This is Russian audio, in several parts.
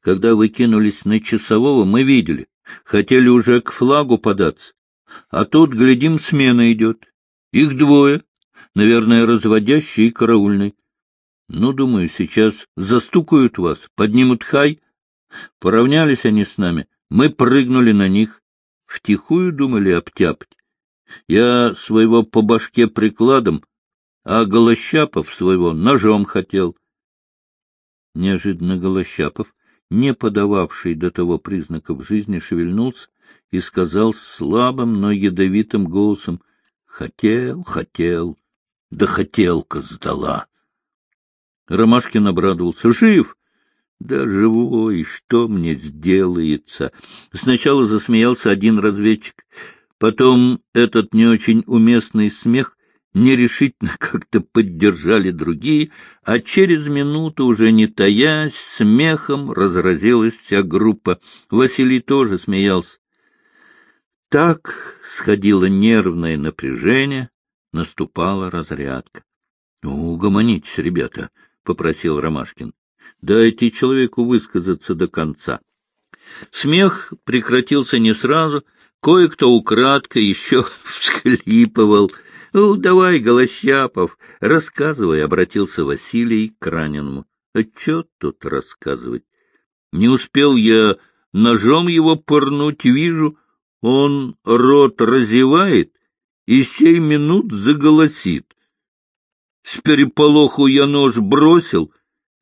Когда вы кинулись на часового, мы видели. Хотели уже к флагу податься. А тут, глядим, смена идет. Их двое. Наверное, разводящий и караульный. Ну, думаю, сейчас застукают вас, поднимут хай. Поравнялись они с нами. Мы прыгнули на них. Втихую думали обтяпать. Я своего по башке прикладом, а Голощапов своего ножом хотел. Неожиданно Голощапов, не подававший до того признаков жизни, шевельнулся и сказал слабым, но ядовитым голосом «Хотел, хотел, да хотелка сдала». Ромашкин обрадовался. «Жив!» «Да живой, что мне сделается?» Сначала засмеялся один разведчик. Потом этот не очень уместный смех нерешительно как-то поддержали другие, а через минуту, уже не таясь, смехом разразилась вся группа. Василий тоже смеялся. Так сходило нервное напряжение, наступала разрядка. — Угомонитесь, ребята, — попросил Ромашкин. — Дайте человеку высказаться до конца. Смех прекратился не сразу — Кое-кто украдко еще всхлипывал. — Ну, давай, Голощапов, рассказывай, — обратился Василий к раненому. — А что тут рассказывать? Не успел я ножом его пырнуть, вижу, он рот разевает и сей минут заголосит. С переполоху я нож бросил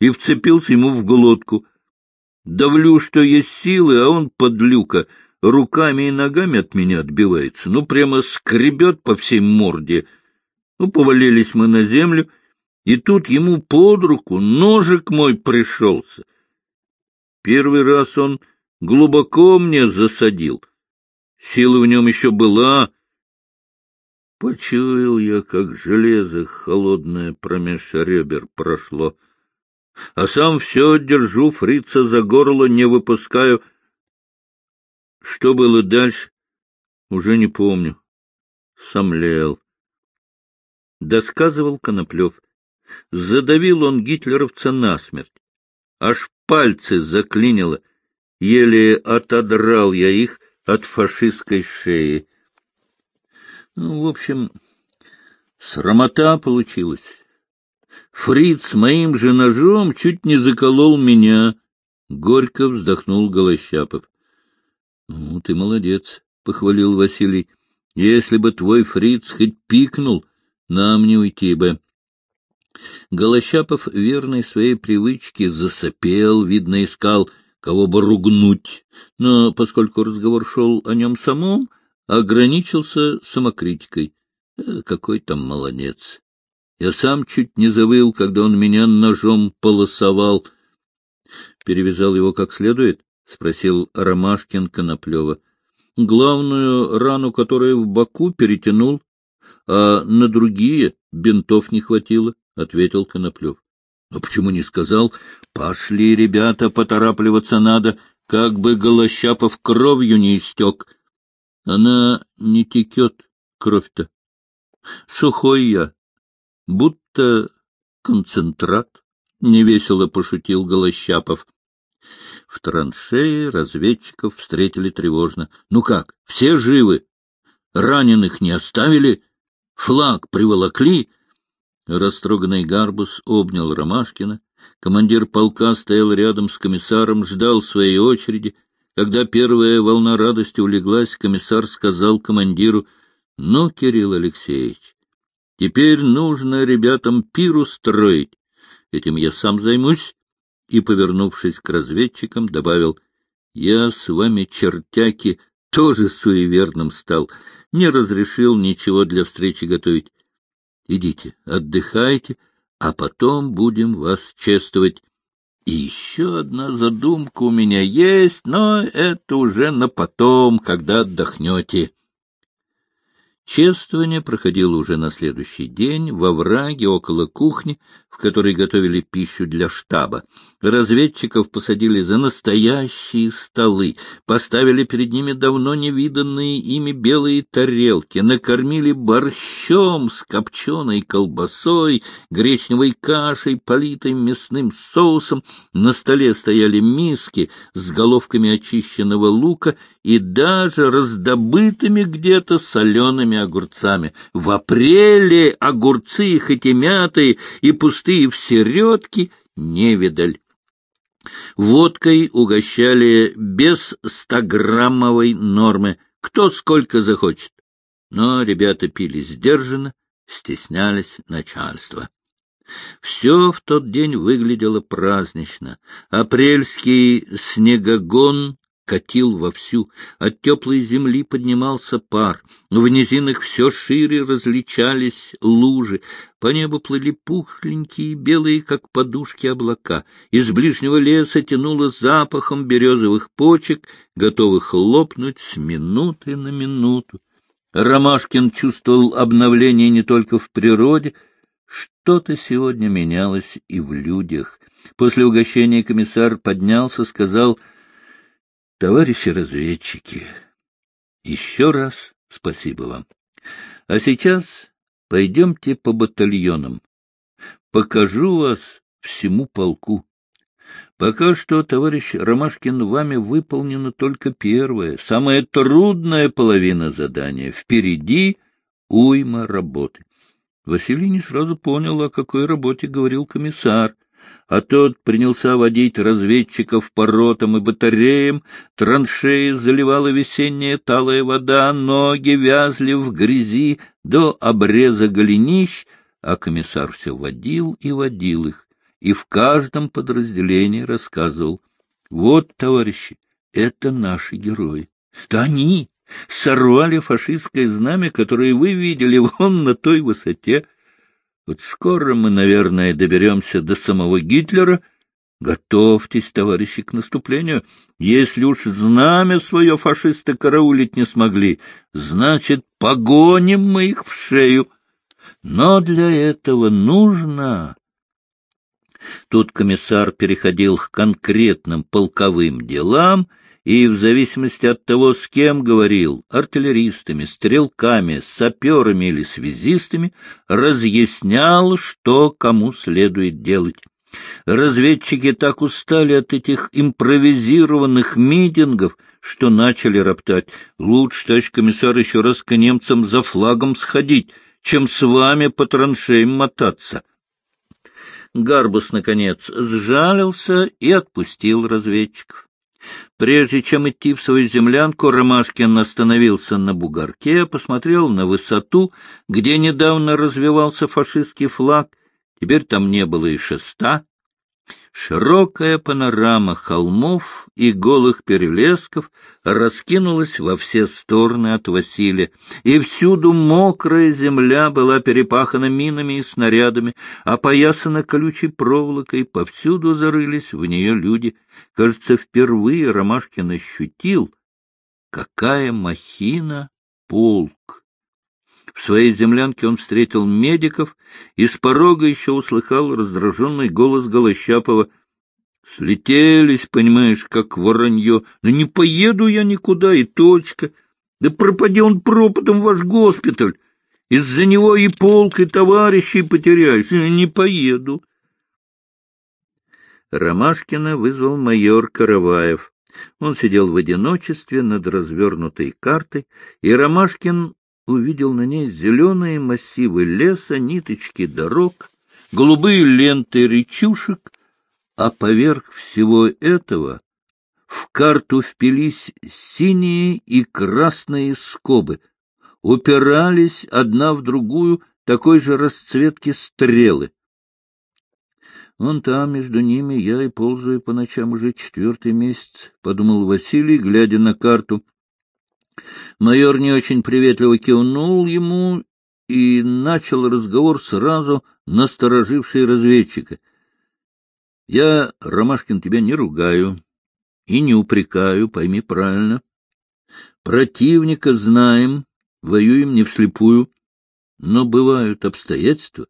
и вцепился ему в глотку. Давлю, что есть силы, а он, подлюка, — руками и ногами от меня отбивается, ну, прямо скребет по всей морде. Ну, повалились мы на землю, и тут ему под руку ножик мой пришелся. Первый раз он глубоко мне засадил. Сила в нем еще была. Почуял я, как железо холодное промеж ребер прошло. А сам все держу фрица за горло, не выпускаю — что было дальше, уже не помню. Сомлел. Досказывал Коноплев. Задавил он гитлеровца насмерть. Аж пальцы заклинило. Еле отодрал я их от фашистской шеи. Ну, в общем, срамота получилась. Фриц моим же ножом чуть не заколол меня. Горько вздохнул Голощапов. — Ну, ты молодец, — похвалил Василий. — Если бы твой фриц хоть пикнул, нам не уйти бы. Голощапов, верной своей привычке, засопел, видно, искал, кого бы ругнуть, но, поскольку разговор шел о нем самом, ограничился самокритикой. Э, какой там молодец! Я сам чуть не завыл, когда он меня ножом полосовал. Перевязал его как следует, — спросил Ромашкин Коноплева. — Главную рану, которую в боку, перетянул, а на другие бинтов не хватило, — ответил Коноплев. — Но почему не сказал? Пошли, ребята, поторапливаться надо, как бы Голощапов кровью не истек. Она не текет, кровь-то. Сухой я, будто концентрат, — невесело пошутил Голощапов. В траншее разведчиков встретили тревожно. — Ну как, все живы? Раненых не оставили? Флаг приволокли? Растроганный Гарбус обнял Ромашкина. Командир полка стоял рядом с комиссаром, ждал своей очереди. Когда первая волна радости улеглась, комиссар сказал командиру, — Ну, Кирилл Алексеевич, теперь нужно ребятам пиру строить. Этим я сам займусь и, повернувшись к разведчикам, добавил, — Я с вами, чертяки, тоже суеверным стал, не разрешил ничего для встречи готовить. Идите, отдыхайте, а потом будем вас чествовать. И еще одна задумка у меня есть, но это уже на потом, когда отдохнете. Чествование проходило уже на следующий день во враге около кухни, в которой готовили пищу для штаба. Разведчиков посадили за настоящие столы, поставили перед ними давно невиданные ими белые тарелки, накормили борщом с копченой колбасой, гречневой кашей, политой мясным соусом. На столе стояли миски с головками очищенного лука и даже раздобытыми где-то солеными огурцами. В апреле огурцы, хоть и мятые, и пустые в середке, невидаль. Водкой угощали без стограммовой нормы, кто сколько захочет. Но ребята пили сдержанно, стеснялись начальства. Все в тот день выглядело празднично. Апрельский снегогон катил вовсю, от теплой земли поднимался пар, в низинах все шире различались лужи, по небу плыли пухленькие, белые, как подушки, облака, из ближнего леса тянуло запахом березовых почек, готовых лопнуть с минуты на минуту. Ромашкин чувствовал обновление не только в природе, что-то сегодня менялось и в людях. После угощения комиссар поднялся, сказал — Товарищи разведчики, еще раз спасибо вам. А сейчас пойдемте по батальонам. Покажу вас всему полку. Пока что, товарищ Ромашкин, вами выполнена только первая, самая трудная половина задания. Впереди уйма работы. Василий не сразу понял, о какой работе говорил комиссар а тот принялся водить разведчиков по ротам и батареям, траншеи заливала весенняя талая вода, ноги вязли в грязи до обреза голенищ, а комиссар все водил и водил их, и в каждом подразделении рассказывал. Вот, товарищи, это наши герои. Да они сорвали фашистское знамя, которое вы видели вон на той высоте, вот скоро мы, наверное, доберемся до самого Гитлера. Готовьтесь, товарищи, к наступлению. Если уж знамя свое фашисты караулить не смогли, значит, погоним мы их в шею. Но для этого нужно... Тут комиссар переходил к конкретным полковым делам — и в зависимости от того, с кем говорил, артиллеристами, стрелками, саперами или связистами, разъяснял, что кому следует делать. Разведчики так устали от этих импровизированных митингов, что начали роптать. Лучше, товарищ комиссар, еще раз к немцам за флагом сходить, чем с вами по траншеям мотаться. Гарбус, наконец, сжалился и отпустил разведчиков. Прежде чем идти в свою землянку, Ромашкин остановился на бугорке, посмотрел на высоту, где недавно развивался фашистский флаг. Теперь там не было и шеста. Широкая панорама холмов и голых перелесков раскинулась во все стороны от Василия, и всюду мокрая земля была перепахана минами и снарядами, опоясана колючей проволокой, повсюду зарылись в нее люди. Кажется, впервые Ромашкин ощутил, какая махина полк. В своей землянке он встретил медиков и с порога еще услыхал раздраженный голос Голощапова. Слетелись, понимаешь, как воронье. Но не поеду я никуда, и точка. Да пропади он пропадом ваш госпиталь. Из-за него и полк, и товарищей потеряешь. Не поеду. Ромашкина вызвал майор Караваев. Он сидел в одиночестве над развернутой картой, и Ромашкин увидел на ней зеленые массивы леса, ниточки дорог, голубые ленты речушек, а поверх всего этого в карту впились синие и красные скобы, упирались одна в другую такой же расцветки стрелы. Вон там, между ними, я и ползаю по ночам уже четвертый месяц, — подумал Василий, глядя на карту. Майор не очень приветливо кивнул ему и начал разговор сразу настороживший разведчика. — Я, Ромашкин, тебя не ругаю и не упрекаю, пойми правильно. Противника знаем, воюем не вслепую, но бывают обстоятельства,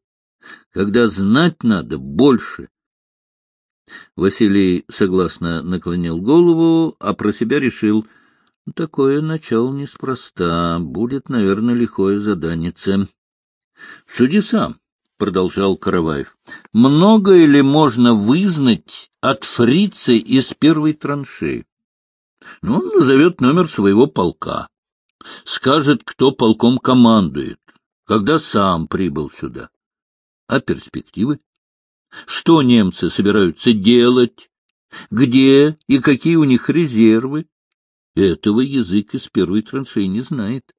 когда знать надо больше. Василий согласно наклонил голову, а про себя решил, такое начало неспроста, будет, наверное, лихое заданице. — Суди сам, — продолжал Караваев. — Многое ли можно вызнать от фрица из первой траншеи? Ну, он назовет номер своего полка, скажет, кто полком командует, когда сам прибыл сюда. А перспективы? Что немцы собираются делать? Где и какие у них резервы? Этого язык из первой траншеи не знает.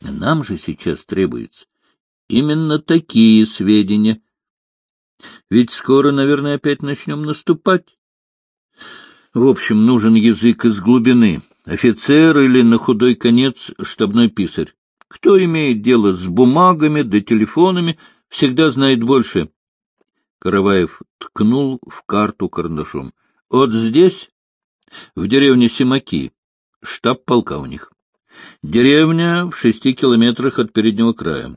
Нам же сейчас требуется именно такие сведения. Ведь скоро, наверное, опять начнем наступать. В общем, нужен язык из глубины, офицер или, на худой конец, штабной писарь. Кто имеет дело с бумагами да телефонами, всегда знает больше. Караваев ткнул в карту карандашом. Вот здесь, в деревне Симаки, штаб полка у них. Деревня в шести километрах от переднего края.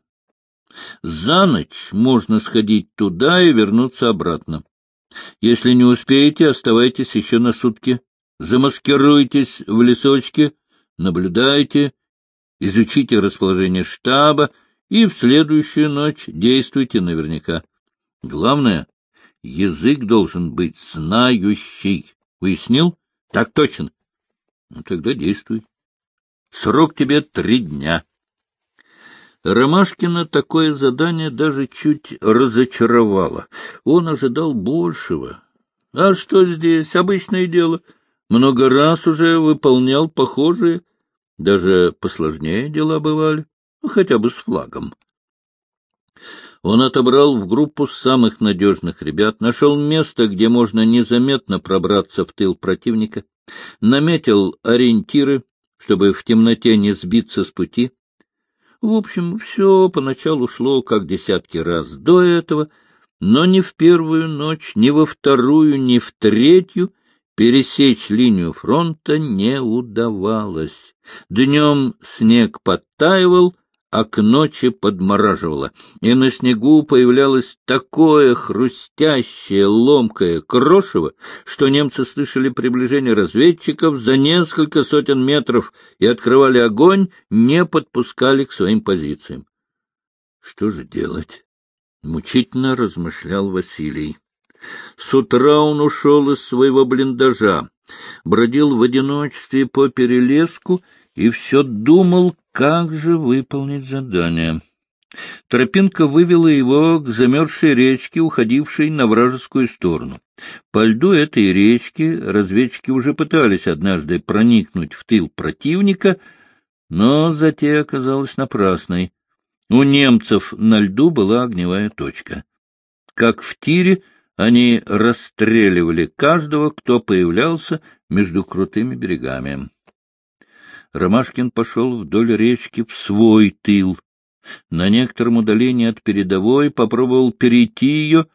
За ночь можно сходить туда и вернуться обратно. Если не успеете, оставайтесь еще на сутки. Замаскируйтесь в лесочке, наблюдайте, изучите расположение штаба и в следующую ночь действуйте наверняка. Главное, язык должен быть знающий. Уяснил? Так точно. Ну, тогда действуй. Срок тебе три дня. Ромашкина такое задание даже чуть разочаровало. Он ожидал большего. А что здесь? Обычное дело. Много раз уже выполнял похожие, даже посложнее дела бывали, ну, хотя бы с флагом. Он отобрал в группу самых надежных ребят, нашел место, где можно незаметно пробраться в тыл противника, наметил ориентиры, чтобы в темноте не сбиться с пути, в общем, все поначалу шло, как десятки раз до этого, но ни в первую ночь, ни во вторую, ни в третью пересечь линию фронта не удавалось. Днем снег подтаивал, а к ночи подмораживало, и на снегу появлялось такое хрустящее, ломкое крошево, что немцы слышали приближение разведчиков за несколько сотен метров и открывали огонь, не подпускали к своим позициям. Что же делать? Мучительно размышлял Василий. С утра он ушел из своего блиндажа, бродил в одиночестве по перелеску и все думал, как же выполнить задание. Тропинка вывела его к замерзшей речке, уходившей на вражескую сторону. По льду этой речки разведчики уже пытались однажды проникнуть в тыл противника, но затея оказалась напрасной. У немцев на льду была огневая точка. Как в тире, они расстреливали каждого, кто появлялся между крутыми берегами. Ромашкин пошел вдоль речки в свой тыл. На некотором удалении от передовой попробовал перейти ее,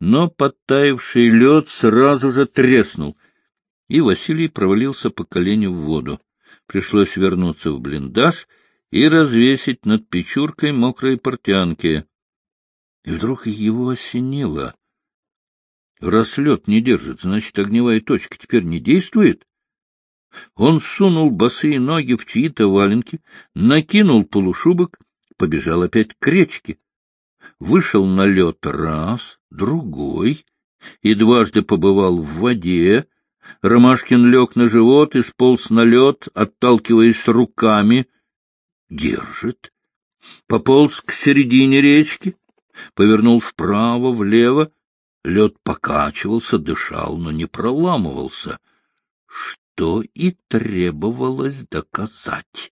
но подтаявший лед сразу же треснул, и Василий провалился по коленю в воду. Пришлось вернуться в блиндаж и развесить над печуркой мокрые портянки. И вдруг его осенило. Раз лед не держит, значит, огневая точка теперь не действует? Он сунул босые ноги в чьи-то валенки, накинул полушубок, побежал опять к речке. Вышел на лед раз, другой, и дважды побывал в воде. Ромашкин лег на живот и сполз на лед, отталкиваясь руками. Держит. Пополз к середине речки, повернул вправо, влево. Лед покачивался, дышал, но не проламывался что и требовалось доказать.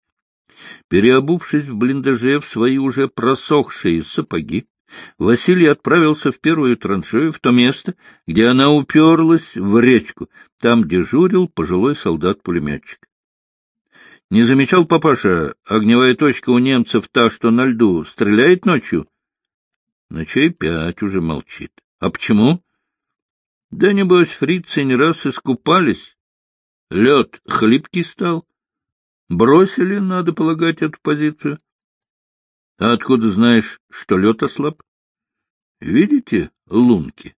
Переобувшись в блиндаже в свои уже просохшие сапоги, Василий отправился в первую траншею, в то место, где она уперлась в речку. Там дежурил пожилой солдат-пулеметчик. Не замечал папаша, огневая точка у немцев та, что на льду, стреляет ночью? Ночей пять уже молчит. А почему? Да, небось, фрицы не раз искупались, Лед хлипкий стал. Бросили, надо полагать, эту позицию. А откуда знаешь, что лед ослаб? Видите лунки?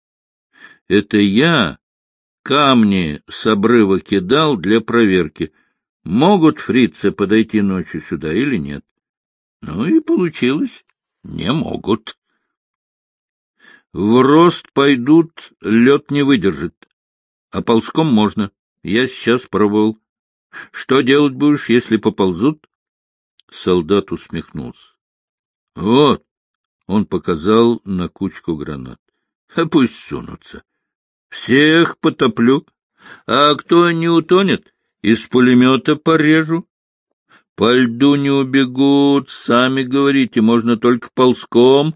Это я камни с обрыва кидал для проверки. Могут фрицы подойти ночью сюда или нет? Ну и получилось. Не могут. В рост пойдут, лед не выдержит. А ползком можно. Я сейчас пробовал. Что делать будешь, если поползут? Солдат усмехнулся. Вот, он показал на кучку гранат. А пусть сунутся. Всех потоплю. А кто не утонет, из пулемета порежу. По льду не убегут, сами говорите, можно только ползком.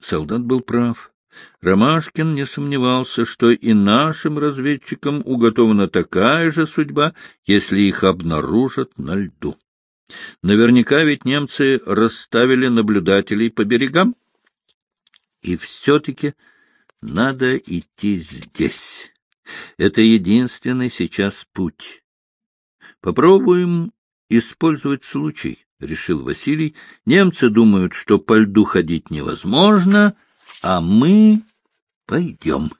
Солдат был прав. Ромашкин не сомневался, что и нашим разведчикам уготована такая же судьба, если их обнаружат на льду. Наверняка ведь немцы расставили наблюдателей по берегам. И все-таки надо идти здесь. Это единственный сейчас путь. Попробуем использовать случай, — решил Василий. Немцы думают, что по льду ходить невозможно, а мы пойдем.